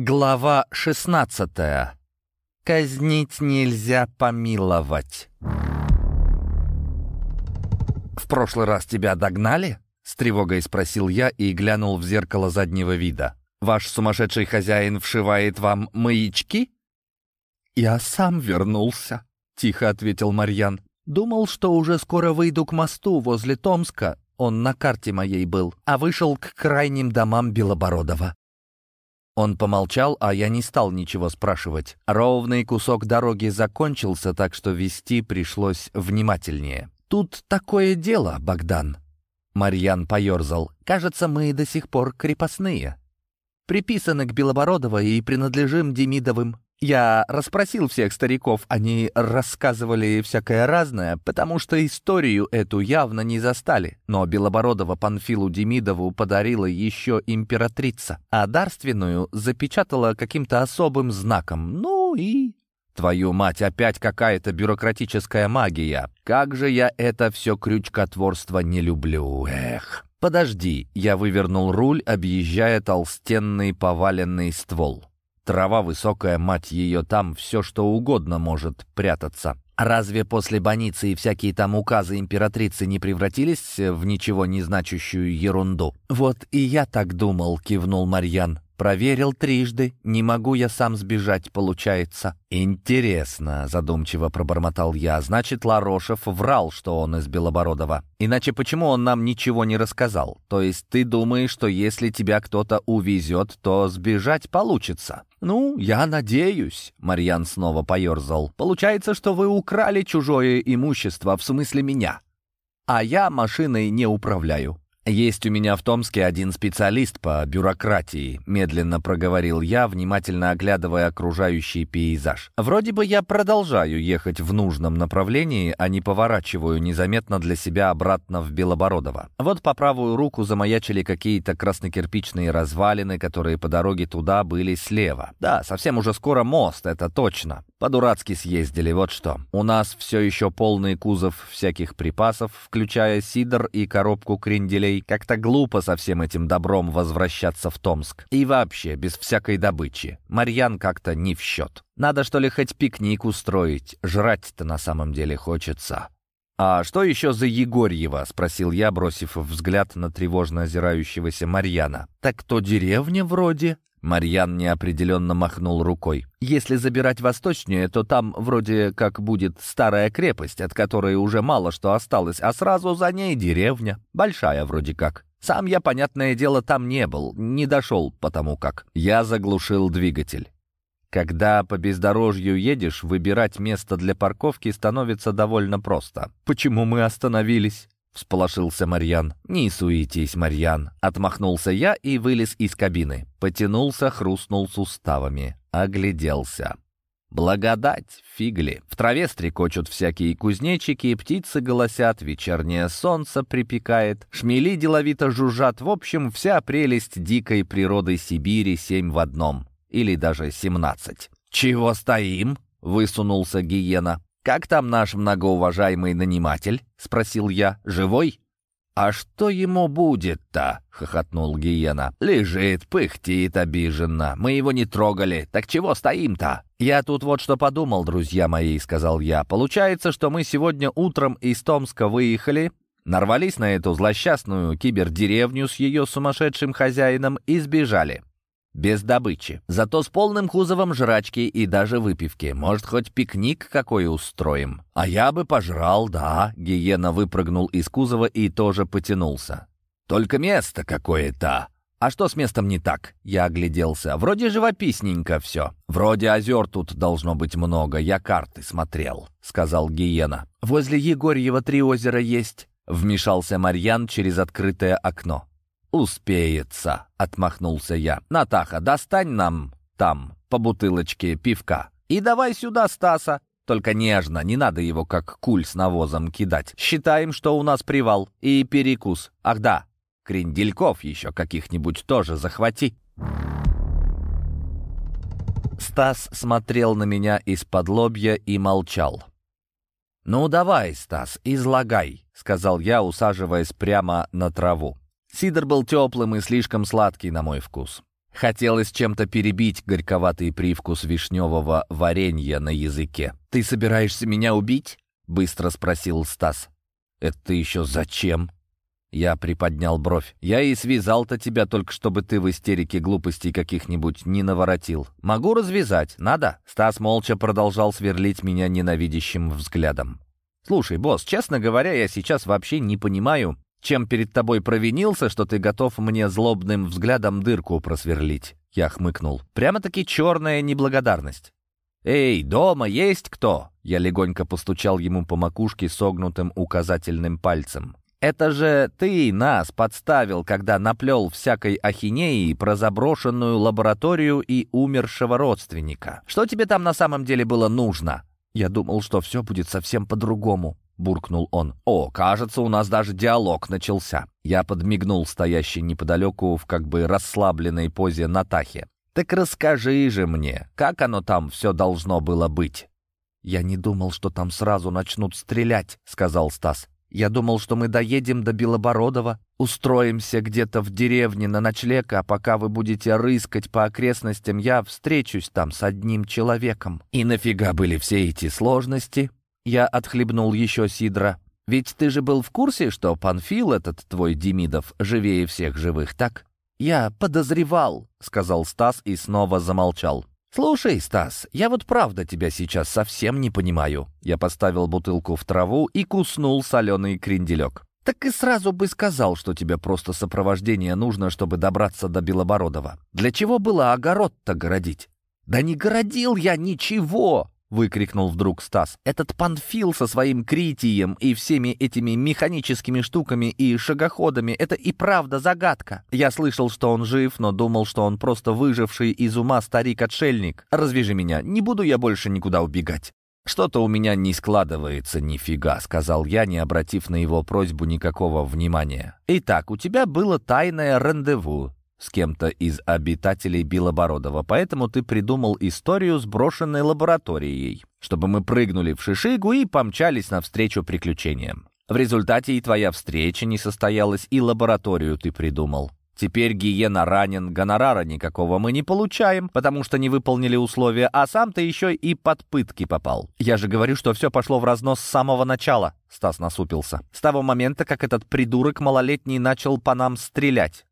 Глава 16. Казнить нельзя помиловать. «В прошлый раз тебя догнали?» — с тревогой спросил я и глянул в зеркало заднего вида. «Ваш сумасшедший хозяин вшивает вам маячки?» «Я сам вернулся», — тихо ответил Марьян. «Думал, что уже скоро выйду к мосту возле Томска. Он на карте моей был, а вышел к крайним домам Белобородова. Он помолчал, а я не стал ничего спрашивать. Ровный кусок дороги закончился, так что вести пришлось внимательнее. «Тут такое дело, Богдан». Марьян поерзал. «Кажется, мы до сих пор крепостные. Приписаны к Белобородово и принадлежим Демидовым. Я расспросил всех стариков, они рассказывали всякое разное, потому что историю эту явно не застали. Но Белобородова Панфилу Демидову подарила еще императрица, а дарственную запечатала каким-то особым знаком. Ну и... Твою мать, опять какая-то бюрократическая магия. Как же я это все крючкотворство не люблю, эх. Подожди, я вывернул руль, объезжая толстенный поваленный ствол. Трава высокая, мать ее, там все что угодно может прятаться. Разве после больницы и всякие там указы императрицы не превратились в ничего не значащую ерунду? Вот и я так думал, кивнул Марьян. Проверил трижды, не могу я сам сбежать, получается. Интересно, задумчиво пробормотал я. Значит, Ларошев врал, что он из Белобородова. Иначе почему он нам ничего не рассказал? То есть ты думаешь, что если тебя кто-то увезет, то сбежать получится? Ну, я надеюсь, Марьян снова поерзал. Получается, что вы украли чужое имущество, в смысле меня. А я машиной не управляю. «Есть у меня в Томске один специалист по бюрократии», — медленно проговорил я, внимательно оглядывая окружающий пейзаж. «Вроде бы я продолжаю ехать в нужном направлении, а не поворачиваю незаметно для себя обратно в Белобородово. Вот по правую руку замаячили какие-то краснокирпичные развалины, которые по дороге туда были слева. Да, совсем уже скоро мост, это точно. По-дурацки съездили, вот что. У нас все еще полный кузов всяких припасов, включая сидр и коробку кренделей. Как-то глупо со всем этим добром возвращаться в Томск. И вообще, без всякой добычи. Марьян как-то не в счет. Надо, что ли, хоть пикник устроить. Жрать-то на самом деле хочется. «А что еще за Егорьева?» — спросил я, бросив взгляд на тревожно озирающегося Марьяна. «Так то деревня вроде?» Марьян неопределенно махнул рукой. «Если забирать восточнее, то там вроде как будет старая крепость, от которой уже мало что осталось, а сразу за ней деревня. Большая вроде как. Сам я, понятное дело, там не был, не дошел, потому как. Я заглушил двигатель. Когда по бездорожью едешь, выбирать место для парковки становится довольно просто. Почему мы остановились? — всполошился Марьян. «Не суетись, Марьян!» Отмахнулся я и вылез из кабины. Потянулся, хрустнул суставами. Огляделся. Благодать, фигли. В траве стрекочут всякие кузнечики, птицы голосят, вечернее солнце припекает, шмели деловито жужжат. В общем, вся прелесть дикой природы Сибири семь в одном. Или даже семнадцать. «Чего стоим?» — высунулся гиена. «Как там наш многоуважаемый наниматель?» — спросил я. «Живой?» «А что ему будет-то?» — хохотнул Гиена. «Лежит, пыхтит обиженно. Мы его не трогали. Так чего стоим-то?» «Я тут вот что подумал, друзья мои», — сказал я. «Получается, что мы сегодня утром из Томска выехали, нарвались на эту злосчастную кибердеревню с ее сумасшедшим хозяином и сбежали без добычи. Зато с полным кузовом жрачки и даже выпивки. Может, хоть пикник какой устроим. А я бы пожрал, да. Гиена выпрыгнул из кузова и тоже потянулся. Только место какое-то. А что с местом не так? Я огляделся. Вроде живописненько все. Вроде озер тут должно быть много. Я карты смотрел, сказал Гиена. Возле Егорьева три озера есть. Вмешался Марьян через открытое окно. «Успеется», — отмахнулся я. «Натаха, достань нам там по бутылочке пивка. И давай сюда Стаса. Только нежно, не надо его как куль с навозом кидать. Считаем, что у нас привал и перекус. Ах да, крендельков еще каких-нибудь тоже захвати». Стас смотрел на меня из-под лобья и молчал. «Ну давай, Стас, излагай», — сказал я, усаживаясь прямо на траву. Сидр был теплым и слишком сладкий на мой вкус. Хотелось чем-то перебить горьковатый привкус вишневого варенья на языке. «Ты собираешься меня убить?» — быстро спросил Стас. «Это еще зачем?» Я приподнял бровь. «Я и связал-то тебя только, чтобы ты в истерике глупостей каких-нибудь не наворотил. Могу развязать. Надо?» Стас молча продолжал сверлить меня ненавидящим взглядом. «Слушай, босс, честно говоря, я сейчас вообще не понимаю, чем перед тобой провинился, что ты готов мне злобным взглядом дырку просверлить?» Я хмыкнул. «Прямо-таки черная неблагодарность». «Эй, дома есть кто?» Я легонько постучал ему по макушке согнутым указательным пальцем. Это же ты нас подставил, когда наплел всякой ахинеи про заброшенную лабораторию и умершего родственника. Что тебе там на самом деле было нужно? Я думал, что все будет совсем по-другому. — буркнул он. «О, кажется, у нас даже диалог начался». Я подмигнул стоящей неподалеку в как бы расслабленной позе Натахе. «Так расскажи же мне, как оно там все должно было быть?» «Я не думал, что там сразу начнут стрелять», — сказал Стас. Я думал, что мы доедем до Белобородова, устроимся где-то в деревне на ночлег, а пока вы будете рыскать по окрестностям, я встречусь там с одним человеком. И нафига были все эти сложности? Я отхлебнул еще сидра. Ведь ты же был в курсе, что Панфил этот твой Демидов живее всех живых, так? Я подозревал, сказал Стас и снова замолчал. «Слушай, Стас, я вот правда тебя сейчас совсем не понимаю». Я поставил бутылку в траву и куснул соленый кренделек. «Так и сразу бы сказал, что тебе просто сопровождение нужно, чтобы добраться до Белобородова. Для чего было огород-то городить?» «Да не городил я ничего!» — выкрикнул вдруг Стас. «Этот Панфил со своим критием и всеми этими механическими штуками и шагоходами — это и правда загадка. Я слышал, что он жив, но думал, что он просто выживший из ума старик-отшельник. Развяжи меня, не буду я больше никуда убегать». «Что-то у меня не складывается нифига», — сказал я, не обратив на его просьбу никакого внимания. «Итак, у тебя было тайное рандеву с кем-то из обитателей Белобородова, поэтому ты придумал историю с брошенной лабораторией, чтобы мы прыгнули в Шишигу и помчались навстречу приключениям. В результате и твоя встреча не состоялась, и лабораторию ты придумал. Теперь Гиена ранен, гонорара никакого мы не получаем, потому что не выполнили условия, а сам ты еще и под пытки попал. Я же говорю, что все пошло в разнос с самого начала. Стас насупился. С того момента, как этот придурок малолетний начал по нам стрелять.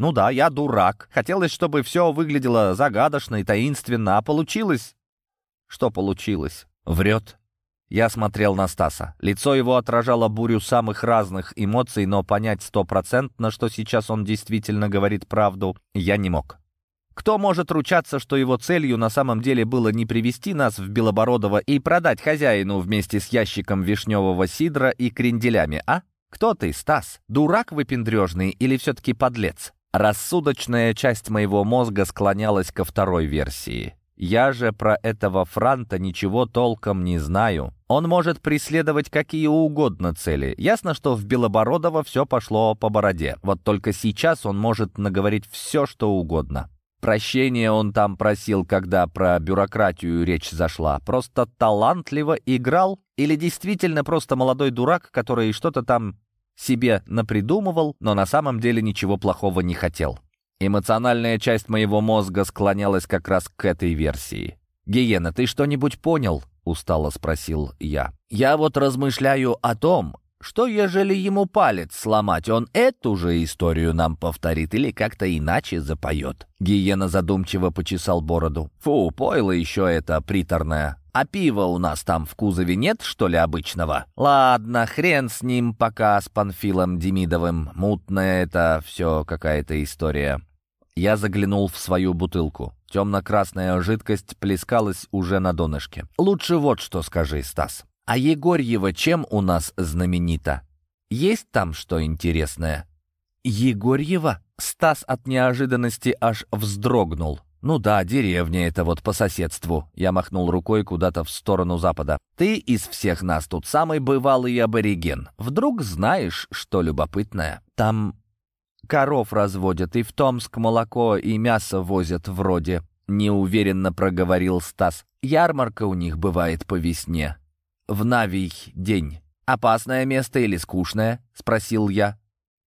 Ну да, я дурак. Хотелось, чтобы все выглядело загадочно и таинственно, а получилось... Что получилось? Врет. Я смотрел на Стаса. Лицо его отражало бурю самых разных эмоций, но понять стопроцентно, что сейчас он действительно говорит правду, я не мог. Кто может ручаться, что его целью на самом деле было не привести нас в Белобородово и продать хозяину вместе с ящиком вишневого сидра и кренделями, а? Кто ты, Стас? Дурак выпендрежный или все-таки подлец? Рассудочная часть моего мозга склонялась ко второй версии. Я же про этого Франта ничего толком не знаю. Он может преследовать какие угодно цели. Ясно, что в Белобородово все пошло по бороде. Вот только сейчас он может наговорить все, что угодно. Прощения он там просил, когда про бюрократию речь зашла. Просто талантливо играл или действительно просто молодой дурак, который что-то там себе напридумывал, но на самом деле ничего плохого не хотел. Эмоциональная часть моего мозга склонялась как раз к этой версии. «Гиена, ты что-нибудь понял?» — устало спросил я. «Я вот размышляю о том, что, ежели ему палец сломать, он эту же историю нам повторит или как-то иначе запоет?» Гиена задумчиво почесал бороду. «Фу, пойло еще это приторное. А пива у нас там в кузове нет, что ли, обычного? Ладно, хрен с ним пока, с Панфилом Демидовым. Мутная это все какая-то история. Я заглянул в свою бутылку. Темно-красная жидкость плескалась уже на донышке. Лучше вот что скажи, Стас. А Егорьева чем у нас знаменита? Есть там что интересное? Егорьева? Стас от неожиданности аж вздрогнул. «Ну да, деревня это вот по соседству». Я махнул рукой куда-то в сторону запада. «Ты из всех нас тут самый бывалый абориген. Вдруг знаешь, что любопытное? Там коров разводят, и в Томск молоко и мясо возят вроде», — неуверенно проговорил Стас. «Ярмарка у них бывает по весне. В Навий день. Опасное место или скучное?» — спросил я.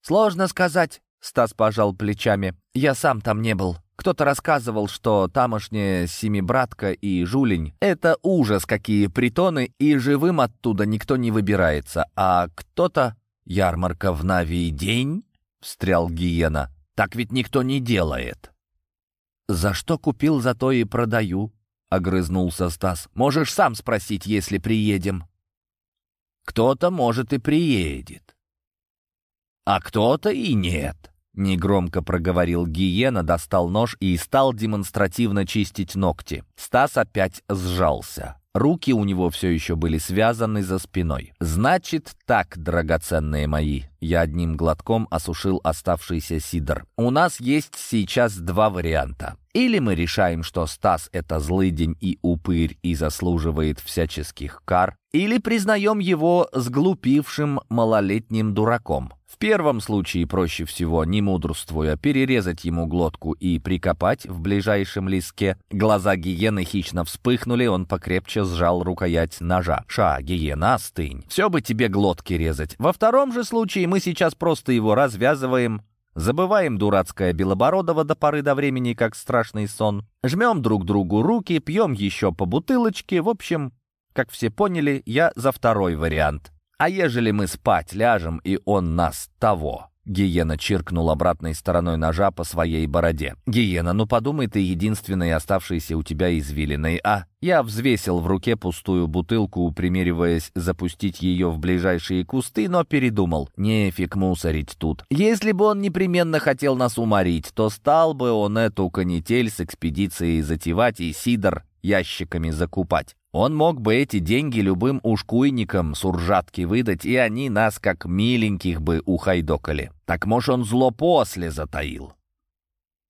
«Сложно сказать», — Стас пожал плечами. «Я сам там не был». Кто-то рассказывал, что тамошняя Семибратка и Жулень — это ужас, какие притоны, и живым оттуда никто не выбирается. А кто-то... «Ярмарка в Навии день?» — встрял Гиена. «Так ведь никто не делает». «За что купил, за то и продаю», — огрызнулся Стас. «Можешь сам спросить, если приедем». «Кто-то, может, и приедет, а кто-то и нет». Негромко проговорил Гиена, достал нож и стал демонстративно чистить ногти. Стас опять сжался. Руки у него все еще были связаны за спиной. «Значит так, драгоценные мои», — я одним глотком осушил оставшийся сидр. «У нас есть сейчас два варианта. Или мы решаем, что Стас — это злыдень и упырь и заслуживает всяческих кар, или признаем его сглупившим малолетним дураком. В первом случае проще всего, не мудрствуя, перерезать ему глотку и прикопать в ближайшем леске. Глаза гиены хищно вспыхнули, он покрепче сжал рукоять ножа. «Ша, гиена, остынь. Все бы тебе глотки резать. Во втором же случае мы сейчас просто его развязываем, Забываем дурацкое Белобородово до поры до времени, как страшный сон. Жмем друг другу руки, пьем еще по бутылочке. В общем, как все поняли, я за второй вариант. А ежели мы спать ляжем, и он нас того?» Гиена чиркнул обратной стороной ножа по своей бороде. «Гиена, ну подумай ты единственной оставшейся у тебя извилиной, а?» Я взвесил в руке пустую бутылку, примериваясь запустить ее в ближайшие кусты, но передумал. Нефиг мусорить тут. Если бы он непременно хотел нас уморить, то стал бы он эту канитель с экспедицией затевать и сидор ящиками закупать. Он мог бы эти деньги любым ушкуйникам с уржатки выдать, и они нас как миленьких бы ухайдокали. Так, может, он зло после затаил?»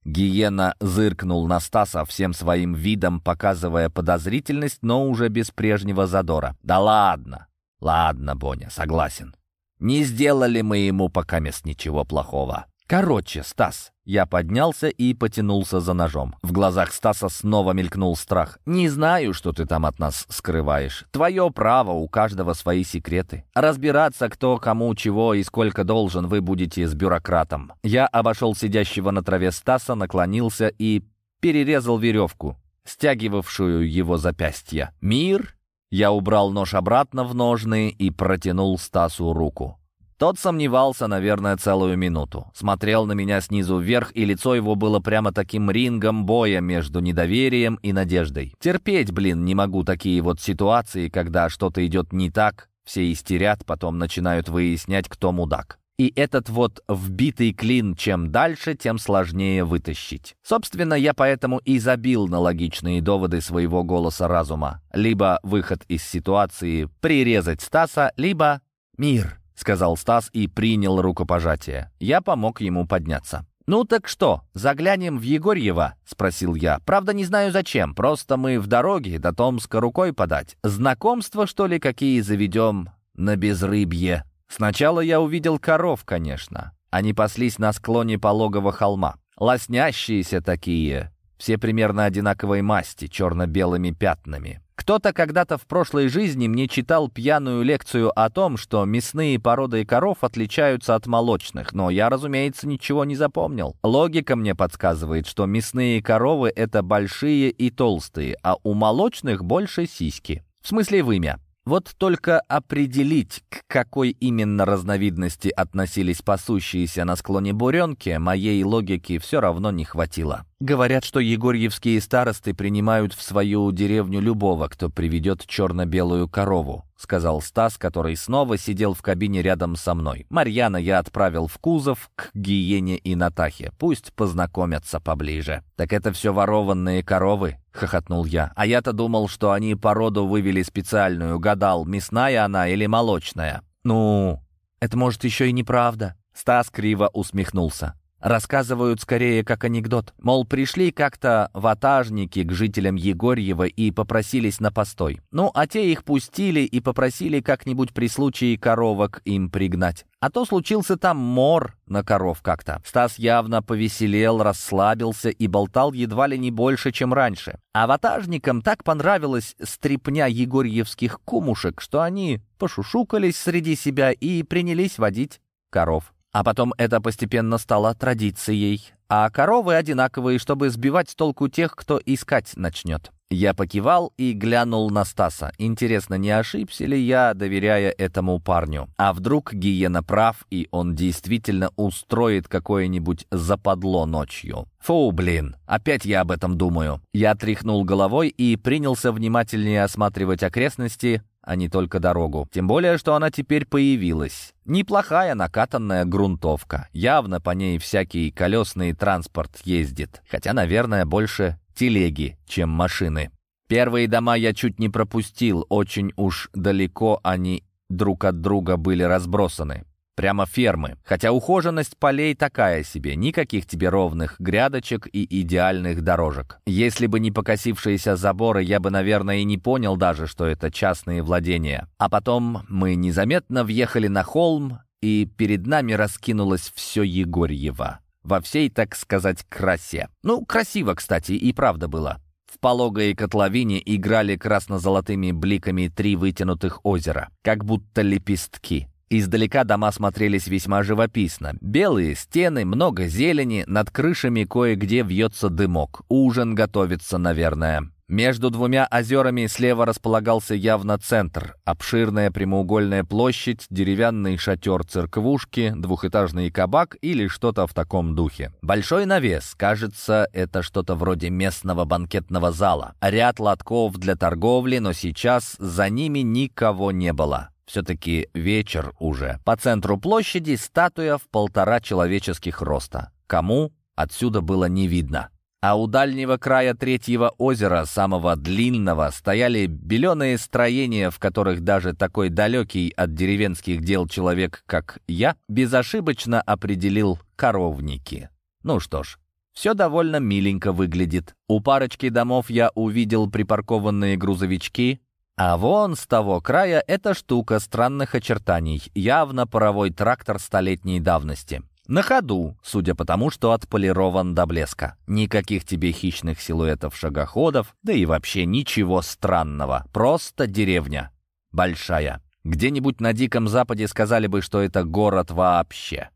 Гиена зыркнул на Стаса всем своим видом, показывая подозрительность, но уже без прежнего задора. «Да ладно! Ладно, Боня, согласен. Не сделали мы ему пока мест ничего плохого. Короче, Стас, я поднялся и потянулся за ножом. В глазах Стаса снова мелькнул страх. «Не знаю, что ты там от нас скрываешь. Твое право, у каждого свои секреты. Разбираться, кто кому чего и сколько должен, вы будете с бюрократом». Я обошел сидящего на траве Стаса, наклонился и перерезал веревку, стягивавшую его запястье. «Мир?» Я убрал нож обратно в ножны и протянул Стасу руку. Тот сомневался, наверное, целую минуту. Смотрел на меня снизу вверх, и лицо его было прямо таким рингом боя между недоверием и надеждой. Терпеть, блин, не могу такие вот ситуации, когда что-то идет не так, все истерят, потом начинают выяснять, кто мудак. И этот вот вбитый клин чем дальше, тем сложнее вытащить. Собственно, я поэтому и забил на логичные доводы своего голоса разума. Либо выход из ситуации прирезать Стаса, либо мир. — сказал Стас и принял рукопожатие. Я помог ему подняться. «Ну так что, заглянем в Егорьево?» — спросил я. «Правда, не знаю зачем. Просто мы в дороге, до Томска рукой подать. Знакомства, что ли, какие заведем на безрыбье?» Сначала я увидел коров, конечно. Они паслись на склоне пологого холма. Лоснящиеся такие, все примерно одинаковой масти, черно-белыми пятнами. Кто-то когда-то в прошлой жизни мне читал пьяную лекцию о том, что мясные породы коров отличаются от молочных, но я, разумеется, ничего не запомнил. Логика мне подсказывает, что мясные коровы — это большие и толстые, а у молочных больше сиськи. В смысле вымя. Вот только определить, к какой именно разновидности относились пасущиеся на склоне буренки, моей логики все равно не хватило. Говорят, что егорьевские старосты принимают в свою деревню любого, кто приведет черно-белую корову, сказал Стас, который снова сидел в кабине рядом со мной. Марьяна я отправил в кузов к Гиене и Натахе. Пусть познакомятся поближе. Так это все ворованные коровы, хохотнул я. А я-то думал, что они породу вывели специальную, гадал, мясная она или молочная. Ну, это может еще и неправда. Стас криво усмехнулся. Рассказывают скорее как анекдот. Мол, пришли как-то ватажники к жителям Егорьева и попросились на постой. Ну, а те их пустили и попросили как-нибудь при случае коровок им пригнать. А то случился там мор на коров как-то. Стас явно повеселел, расслабился и болтал едва ли не больше, чем раньше. А ватажникам так понравилась стрипня егорьевских кумушек, что они пошушукались среди себя и принялись водить коров. А потом это постепенно стало традицией. А коровы одинаковые, чтобы сбивать с толку тех, кто искать начнет. Я покивал и глянул на Стаса. Интересно, не ошибся ли я, доверяя этому парню? А вдруг Гиена прав, и он действительно устроит какое-нибудь западло ночью? Фу, блин, опять я об этом думаю. Я тряхнул головой и принялся внимательнее осматривать окрестности, а не только дорогу. Тем более, что она теперь появилась. Неплохая накатанная грунтовка. Явно по ней всякий колесный транспорт ездит. Хотя, наверное, больше телеги, чем машины. Первые дома я чуть не пропустил, очень уж далеко они друг от друга были разбросаны. Прямо фермы. Хотя ухоженность полей такая себе, никаких тебе ровных грядочек и идеальных дорожек. Если бы не покосившиеся заборы, я бы, наверное, и не понял даже, что это частные владения. А потом мы незаметно въехали на холм, и перед нами раскинулось все Егорьево во всей, так сказать, красе. Ну, красиво, кстати, и правда было. В пологой котловине играли красно-золотыми бликами три вытянутых озера, как будто лепестки. Издалека дома смотрелись весьма живописно. Белые стены, много зелени, над крышами кое-где вьется дымок. Ужин готовится, наверное. Между двумя озерами слева располагался явно центр. Обширная прямоугольная площадь, деревянный шатер церквушки, двухэтажный кабак или что-то в таком духе. Большой навес, кажется, это что-то вроде местного банкетного зала. Ряд лотков для торговли, но сейчас за ними никого не было. Все-таки вечер уже. По центру площади статуя в полтора человеческих роста. Кому? Отсюда было не видно. А у дальнего края третьего озера, самого длинного, стояли беленые строения, в которых даже такой далекий от деревенских дел человек, как я, безошибочно определил коровники. Ну что ж, все довольно миленько выглядит. У парочки домов я увидел припаркованные грузовички, а вон с того края эта штука странных очертаний, явно паровой трактор столетней давности. На ходу, судя по тому, что отполирован до блеска. Никаких тебе хищных силуэтов шагоходов, да и вообще ничего странного. Просто деревня. Большая. Где-нибудь на Диком Западе сказали бы, что это город вообще.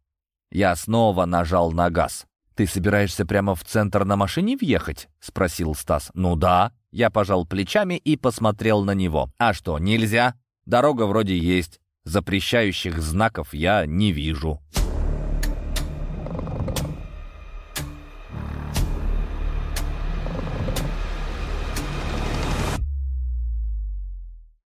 Я снова нажал на газ. «Ты собираешься прямо в центр на машине въехать?» — спросил Стас. «Ну да». Я пожал плечами и посмотрел на него. «А что, нельзя? Дорога вроде есть. Запрещающих знаков я не вижу».